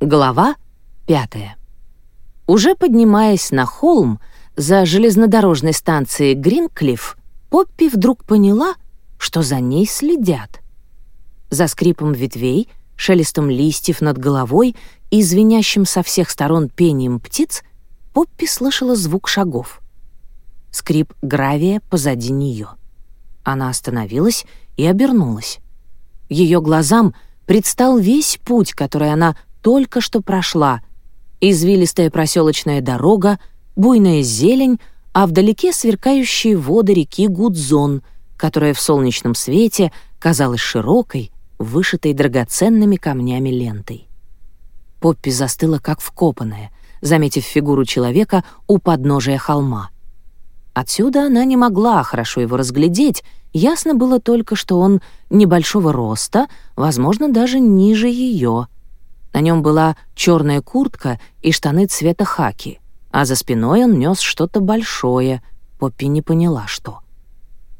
Глава 5. Уже поднимаясь на холм за железнодорожной станцией Гринклифф, Поппи вдруг поняла, что за ней следят. За скрипом ветвей, шелестом листьев над головой и звенящим со всех сторон пением птиц Поппи слышала звук шагов. Скрип гравия позади нее. Она остановилась и обернулась. Ее глазам предстал весь путь, который она только что прошла. Извилистая проселочная дорога, буйная зелень, а вдалеке сверкающие воды реки Гудзон, которая в солнечном свете казалась широкой, вышитой драгоценными камнями лентой. Поппи застыла как вкопанная, заметив фигуру человека у подножия холма. Отсюда она не могла хорошо его разглядеть, ясно было только, что он небольшого роста, возможно, даже ниже ее — на нем была черная куртка и штаны цвета хаки, а за спиной он нес что-то большое. Поппи не поняла, что.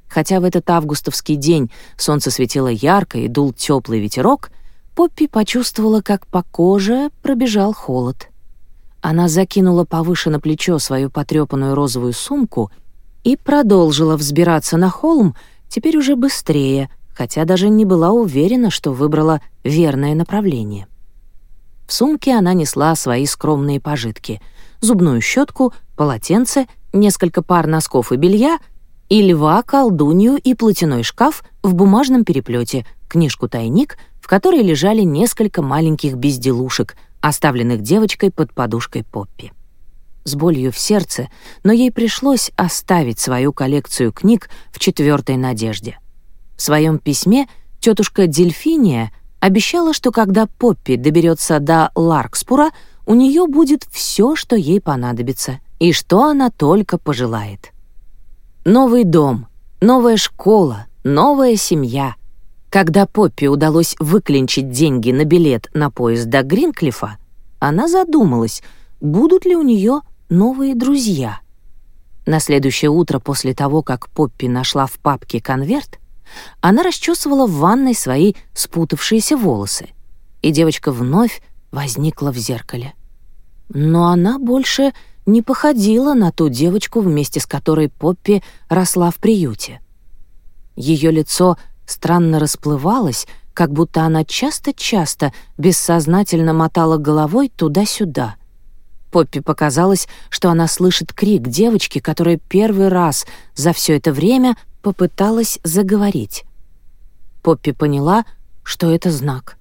Хотя в этот августовский день солнце светило ярко и дул теплый ветерок, Поппи почувствовала, как по коже пробежал холод. Она закинула повыше на плечо свою потрепанную розовую сумку и продолжила взбираться на холм, теперь уже быстрее, хотя даже не была уверена, что выбрала верное направление. В сумке она несла свои скромные пожитки — зубную щетку, полотенце, несколько пар носков и белья и льва, колдунью и платяной шкаф в бумажном переплете, книжку-тайник, в которой лежали несколько маленьких безделушек, оставленных девочкой под подушкой Поппи. С болью в сердце, но ей пришлось оставить свою коллекцию книг в четвертой надежде. В своем письме тетушка Дельфиния — обещала, что когда Поппи доберется до Ларкспура, у нее будет все, что ей понадобится, и что она только пожелает. Новый дом, новая школа, новая семья. Когда Поппи удалось выклинчить деньги на билет на поезд до Гринклифа, она задумалась, будут ли у нее новые друзья. На следующее утро после того, как Поппи нашла в папке конверт, она расчесывала в ванной свои спутавшиеся волосы, и девочка вновь возникла в зеркале. Но она больше не походила на ту девочку, вместе с которой Поппи росла в приюте. Ее лицо странно расплывалось, как будто она часто-часто бессознательно мотала головой туда-сюда. Поппи показалось, что она слышит крик девочки, которая первый раз за все это время попыталась заговорить. Поппи поняла, что это знак.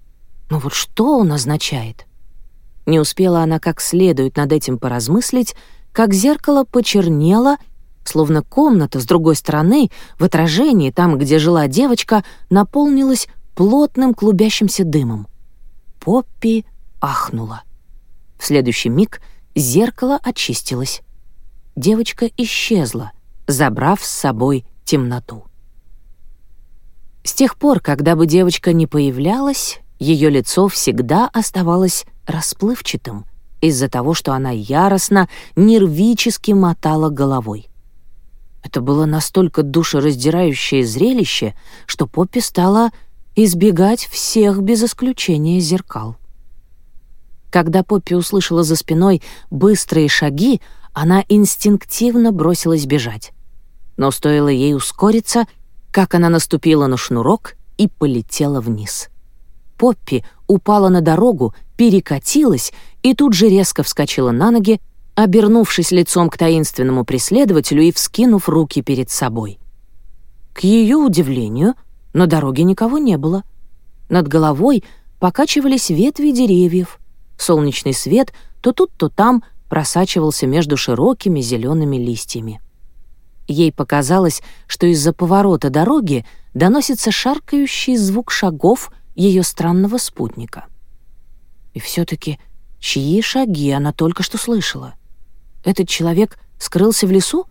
Но вот что он означает? Не успела она как следует над этим поразмыслить, как зеркало почернело, словно комната с другой стороны, в отражении, там, где жила девочка, наполнилась плотным клубящимся дымом. Поппи ахнула. В следующий миг зеркало очистилось. Девочка исчезла, забрав с собой темноту. С тех пор, когда бы девочка не появлялась, ее лицо всегда оставалось расплывчатым из-за того, что она яростно, нервически мотала головой. Это было настолько душераздирающее зрелище, что Поппи стала избегать всех без исключения зеркал. Когда Поппи услышала за спиной быстрые шаги, она инстинктивно бросилась бежать но стоило ей ускориться, как она наступила на шнурок и полетела вниз. Поппи упала на дорогу, перекатилась и тут же резко вскочила на ноги, обернувшись лицом к таинственному преследователю и вскинув руки перед собой. К ее удивлению, на дороге никого не было. Над головой покачивались ветви деревьев. Солнечный свет то тут, то там просачивался между широкими зелеными листьями. Ей показалось, что из-за поворота дороги доносится шаркающий звук шагов ее странного спутника. И все-таки чьи шаги она только что слышала? Этот человек скрылся в лесу?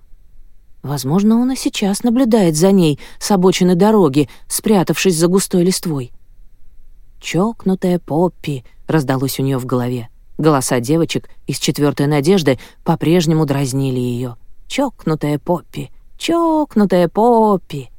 Возможно, он и сейчас наблюдает за ней с обочины дороги, спрятавшись за густой листвой. «Чокнутая Поппи!» — раздалось у нее в голове. Голоса девочек из четвертой надежды по-прежнему дразнили ее. — Чокнутая Поппи, чокнутая Поппи.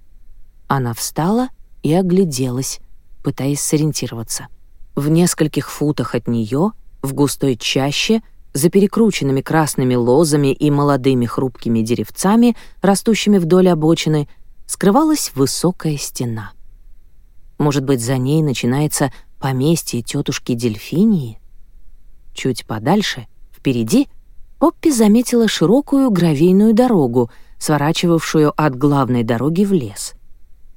Она встала и огляделась, пытаясь сориентироваться. В нескольких футах от нее, в густой чаще, за перекрученными красными лозами и молодыми хрупкими деревцами, растущими вдоль обочины, скрывалась высокая стена. Может быть, за ней начинается поместье тетушки Дельфинии? Чуть подальше, впереди — Поппи заметила широкую гравийную дорогу, сворачивавшую от главной дороги в лес.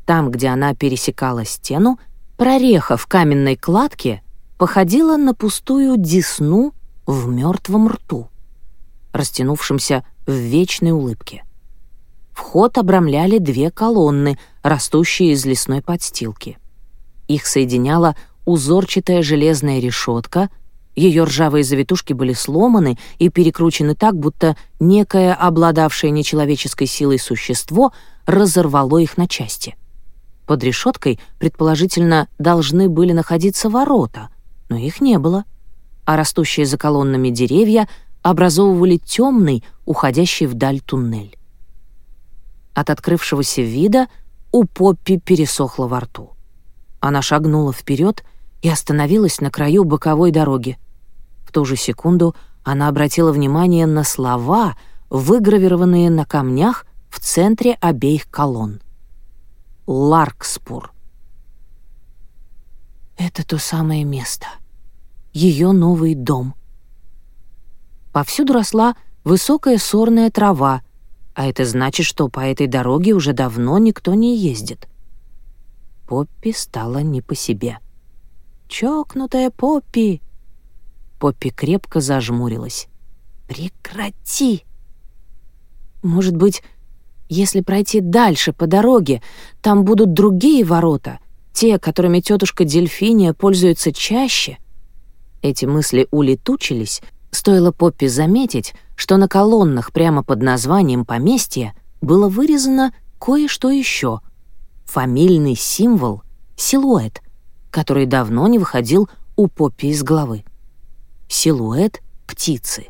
Там, где она пересекала стену, прореха в каменной кладке походила на пустую десну в мертвом рту, растянувшемся в вечной улыбке. Вход обрамляли две колонны, растущие из лесной подстилки. Их соединяла узорчатая железная решетка — ее ржавые завитушки были сломаны и перекручены так, будто некое обладавшее нечеловеческой силой существо разорвало их на части. Под решеткой, предположительно, должны были находиться ворота, но их не было, а растущие за колоннами деревья образовывали темный, уходящий вдаль туннель. От открывшегося вида у Поппи пересохло во рту. Она шагнула вперед и и остановилась на краю боковой дороги. В ту же секунду она обратила внимание на слова, выгравированные на камнях в центре обеих колонн. «Ларкспур». Это то самое место. Ее новый дом. Повсюду росла высокая сорная трава, а это значит, что по этой дороге уже давно никто не ездит. Поппи стала не по себе. — «Чокнутая Поппи!» Поппи крепко зажмурилась. «Прекрати!» «Может быть, если пройти дальше по дороге, там будут другие ворота, те, которыми тетушка Дельфиния пользуется чаще?» Эти мысли улетучились, стоило Поппи заметить, что на колоннах прямо под названием поместья было вырезано кое-что еще. Фамильный символ — силуэт — который давно не выходил у Поппи из головы. Силуэт птицы.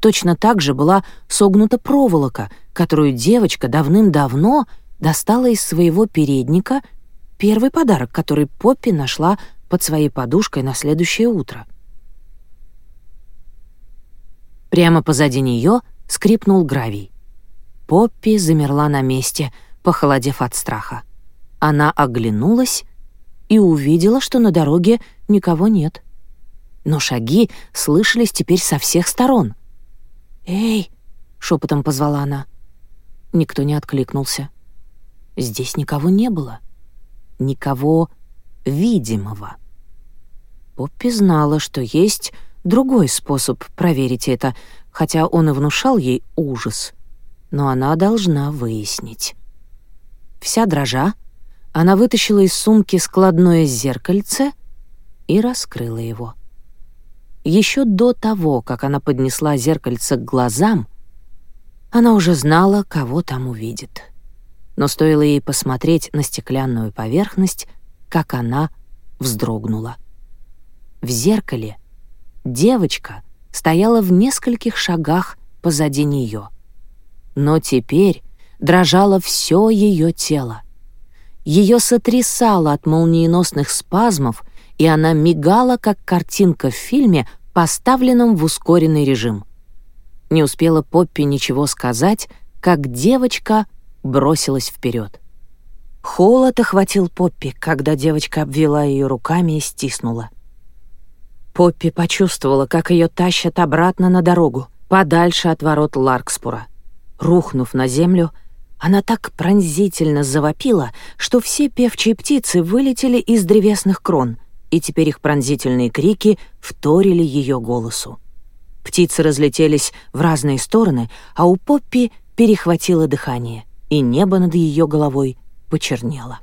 Точно так же была согнута проволока, которую девочка давным-давно достала из своего передника, первый подарок, который Поппи нашла под своей подушкой на следующее утро. Прямо позади нее скрипнул гравий. Поппи замерла на месте, похолодев от страха. Она оглянулась и увидела, что на дороге никого нет. Но шаги слышались теперь со всех сторон. «Эй!» — шепотом позвала она. Никто не откликнулся. Здесь никого не было. Никого видимого. Поппи знала, что есть другой способ проверить это, хотя он и внушал ей ужас. Но она должна выяснить. Вся дрожа, она вытащила из сумки складное зеркальце и раскрыла его. Еще до того, как она поднесла зеркальце к глазам, она уже знала, кого там увидит. Но стоило ей посмотреть на стеклянную поверхность, как она вздрогнула. В зеркале девочка стояла в нескольких шагах позади нее. Но теперь дрожало все ее тело. Ее сотрясало от молниеносных спазмов, и она мигала, как картинка в фильме, поставленном в ускоренный режим. Не успела Поппи ничего сказать, как девочка бросилась вперед. Холод охватил Поппи, когда девочка обвела ее руками и стиснула. Поппи почувствовала, как ее тащат обратно на дорогу, подальше от ворот Ларкспура. Рухнув на землю, она так пронзительно завопила, что все певчие птицы вылетели из древесных крон, и теперь их пронзительные крики вторили ее голосу. Птицы разлетелись в разные стороны, а у Поппи перехватило дыхание, и небо над ее головой почернело.